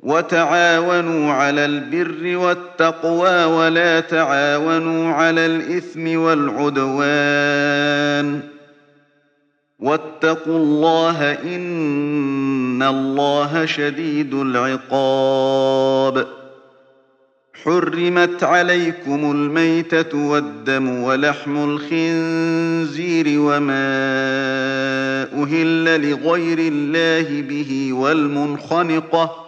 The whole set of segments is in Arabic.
وتعاونوا على البر والتقوى ولا تعاونوا على الإثم والعدوان. واتقوا الله إن الله شديد العقاب. حرمت عليكم الميتة والدم ولحم الخنزير وما أهل لغير الله به والمنخنقة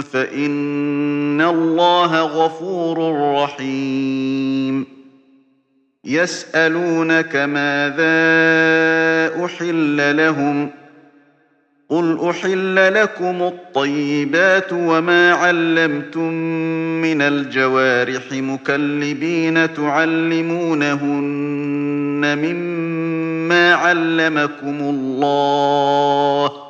فإن الله غفور رحيم. يسألونك ماذا أحل لهم؟ قل أحل لكم الطيبات وما علمتم من الجوارح مكلبين تعلمونهن مما علمكم الله.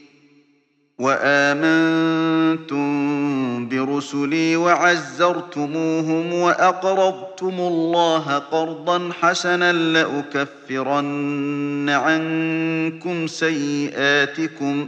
وآمنتم برسلي وعزرتموهم وأقرضتم الله قرضا حسنا لأكفرن عنكم سيئاتكم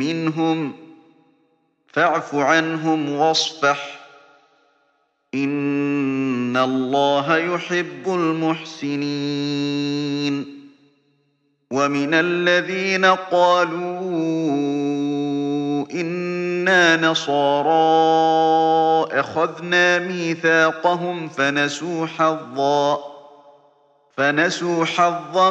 منهم فاعف عنهم واصفح. إن الله يحب المحسنين. ومن الذين قالوا إنا نصارى أخذنا ميثاقهم فنسوا حظا فنسوا حظا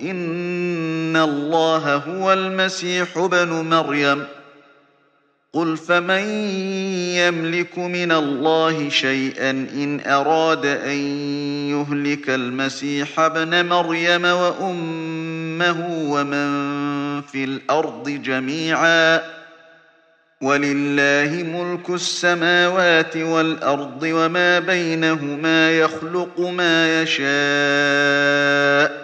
إن الله هو المسيح بن مريم. قل فمن يملك من الله شيئا إن أراد أن يهلك المسيح ابن مريم وأمه ومن في الأرض جميعا. ولله ملك السماوات والأرض وما بينهما يخلق ما يشاء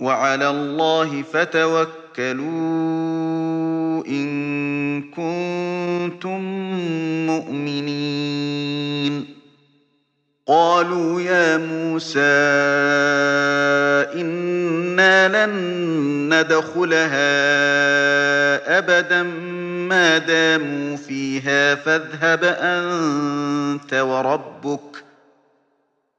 وعلى الله فتوكلوا إن كنتم مؤمنين. قالوا يا موسى إنا لن ندخلها أبدا ما داموا فيها فاذهب أنت وربك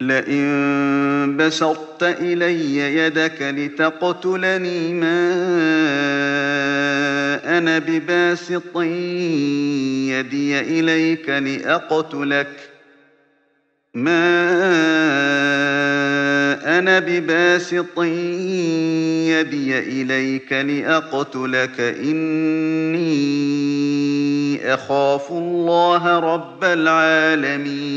لئن بسطت إلي يدك لتقتلني ما أنا بباسط يدي إليك لأقتلك ما أنا بباسط يدي إليك لأقتلك. إني أخاف الله رب العالمين.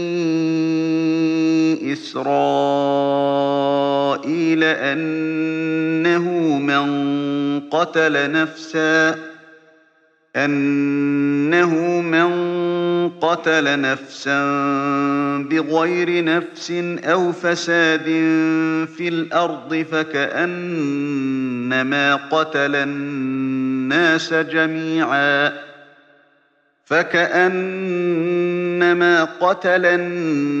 إسرائيل أنه من قتل نفسا أنه من قتل نفسا بغير نفس أو فساد في الأرض فكأنما قتل الناس جميعا فكأنما قتل الناس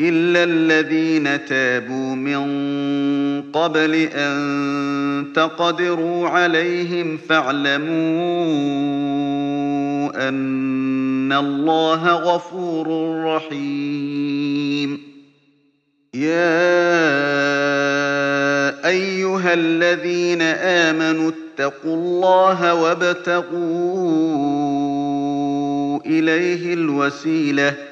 إلا الذين تابوا من قبل أن تقدروا عليهم فاعلموا أن الله غفور رحيم. يا أيها الذين آمنوا اتقوا الله وابتغوا إليه الوسيلة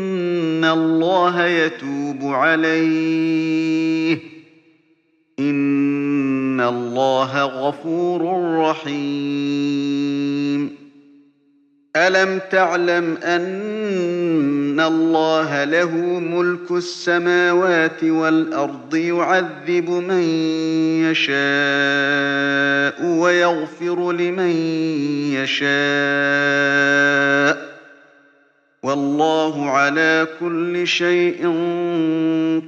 الله يتوب عليه إن الله غفور رحيم ألم تعلم أن الله له ملك السماوات والأرض يعذب من يشاء ويغفر لمن يشاء والله على كل شيء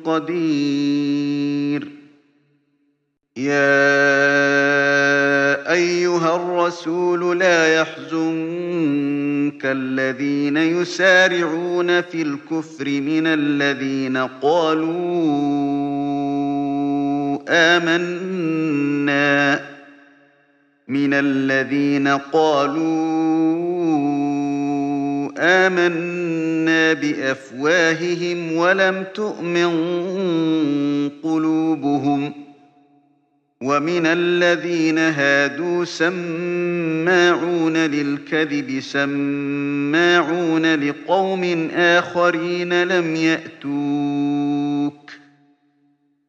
قدير. يا أيها الرسول لا يحزنك الذين يسارعون في الكفر من الذين قالوا آمنا من الذين قالوا آمنا بأفواههم ولم تؤمن قلوبهم ۖ ومن الذين هادوا سماعون للكذب سماعون لقوم آخرين لم يأتوك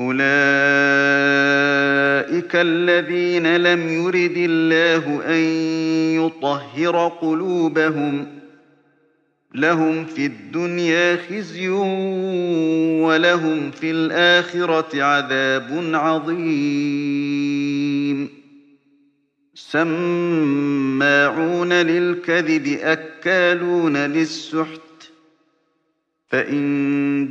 أولئك الذين لم يرد الله أن يطهر قلوبهم لهم في الدنيا خزي ولهم في الآخرة عذاب عظيم. سماعون للكذب أكالون للسحت. فإن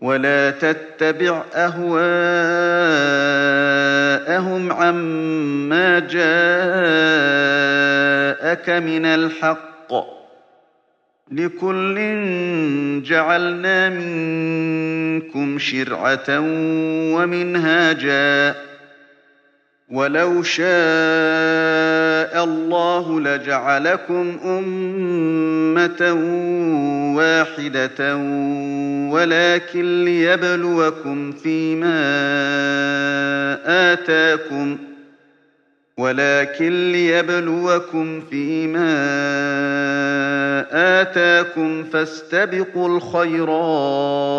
ولا تتبع أهواءهم عما جاءك من الحق. لكل جعلنا منكم شرعة ومنهاجا. ولو شاء الله لجعلكم أمة واحدة ولكن ليبلوكم فيما آتاكم ولكن ليبلوكم فيما آتاكم فاستبقوا الخيرات.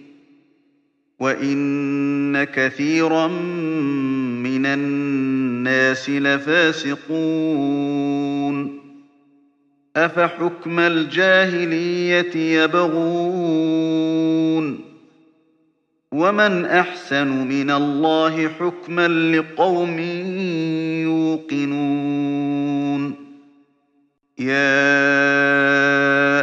وَإِنَّ كَثِيرًا مِّنَ النَّاسِ لَفَاسِقُونَ أَفَحُكْمَ الْجَاهِلِيَّةِ يَبْغُونَ وَمَنْ أَحْسَنُ مِنَ اللَّهِ حُكْمًا لِقَوْمٍ يُوقِنُونَ يَا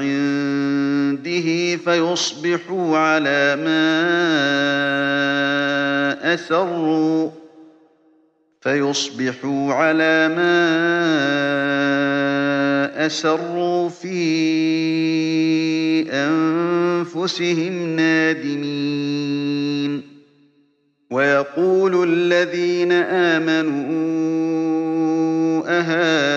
عِندِهِ فَيُصْبِحُوا عَلَىٰ مَا أَسَرُّوا فيصبحوا على ما أسروا في أنفسهم نادمين. ويقول الذين آمنوا أهؤلاء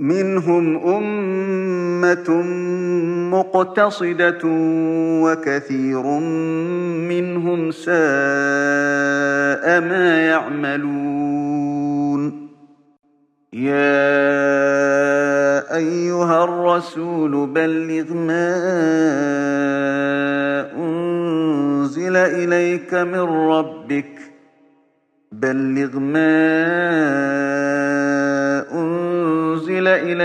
منهم أمة مقتصدة وكثير منهم ساء ما يعملون. يا أيها الرسول بلغ ما أنزل إليك من ربك. بلغ ما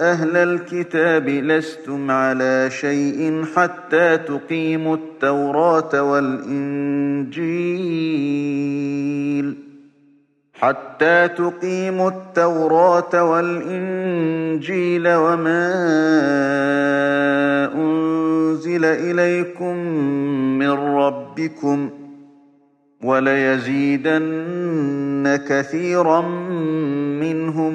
أهل الكتاب لستم على شيء حتى تقيموا التوراة والإنجيل. حتى تقيموا التوراة والإنجيل وما أنزل إليكم من ربكم وليزيدن كثيرا منهم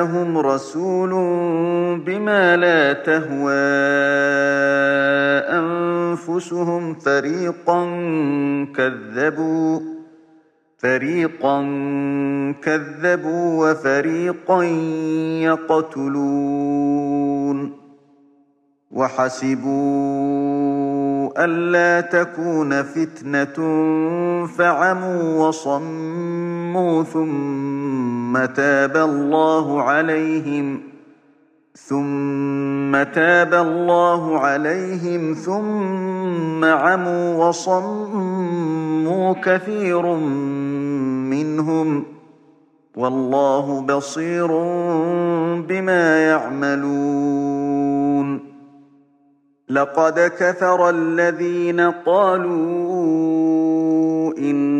جاءهم رسول بما لا تهوى أنفسهم فريقا كذبوا فريقا كذبوا وفريقا يقتلون. وحسبوا ألا تكون فتنة فعموا وصموا ثم تاب الله عليهم ثم تاب الله عليهم ثم عموا وصموا كثير منهم والله بصير بما يعملون. لقد كفر الذين قالوا إن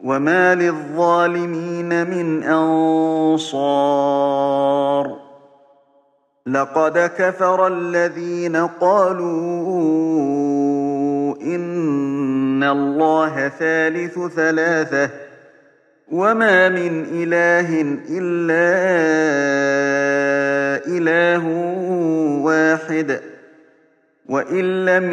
وما للظالمين من أنصار لقد كفر الذين قالوا إن الله ثالث ثلاثة وما من إله إلا إله واحد وإن لم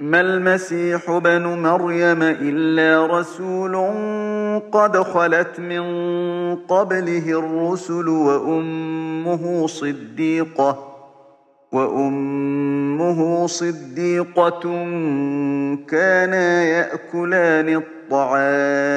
ما المسيح بن مريم إلا رسول قد خلت من قبله الرسل وأمه صديقة وأمه صديقة كانا يأكلان الطعام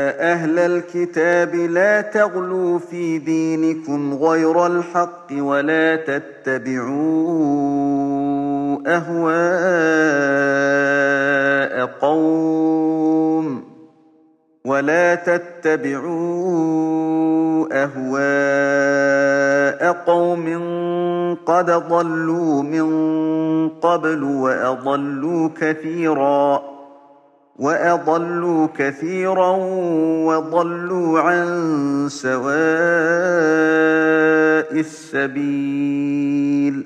أهل الكتاب لا تغلوا في دينكم غير الحق ولا تتبعوا أهواء قوم ولا تتبعوا أهواء قوم قد ضلوا من قبل وأضلوا كثيراً. وأضلوا كثيرا وضلوا عن سواء السبيل.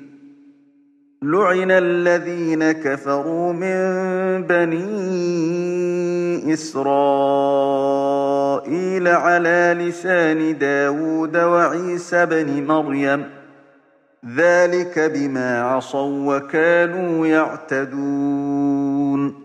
لعن الذين كفروا من بني إسرائيل على لسان داود وعيسى بن مريم. ذلك بما عصوا وكانوا يعتدون.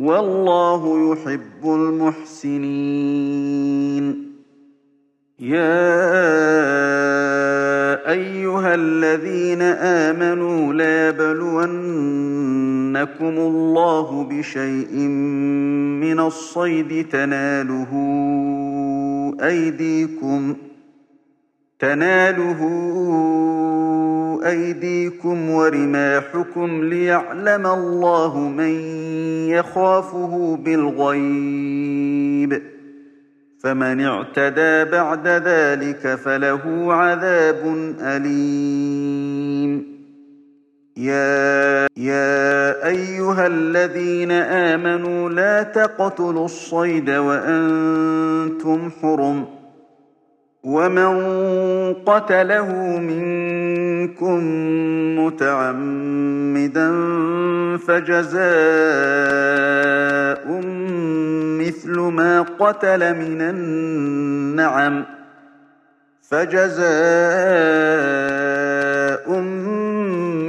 والله يحب المحسنين. يا أيها الذين آمنوا لا يبلونكم الله بشيء من الصيد تناله أيديكم تناله أيديكم ورماحكم ليعلم الله من يخافه بالغيب. فمن اعتدى بعد ذلك فله عذاب أليم. يا, يا أيها الذين آمنوا لا تقتلوا الصيد وأنتم حرم. ومن قتله منكم متعمدا فجزاء مثل ما قتل من النعم فجزاء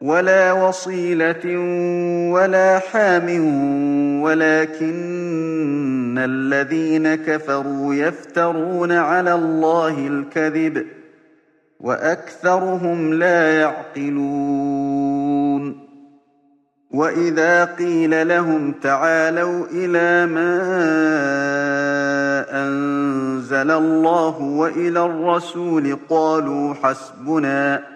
ولا وصيلة ولا حام ولكن الذين كفروا يفترون على الله الكذب وأكثرهم لا يعقلون. وإذا قيل لهم تعالوا إلى ما أنزل الله وإلى الرسول قالوا حسبنا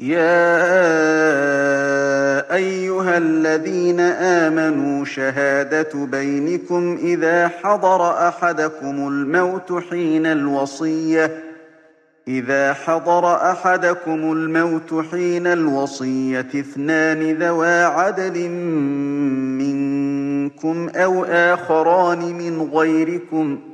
يا أيها الذين آمنوا شهادة بينكم إذا حضر أحدكم الموت حين الوصية إذا حضر أحدكم الموت حين الوصية اثنان ذوى عدل منكم أو آخران من غيركم ۖ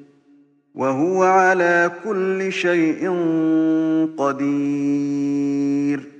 وهو على كل شيء قدير.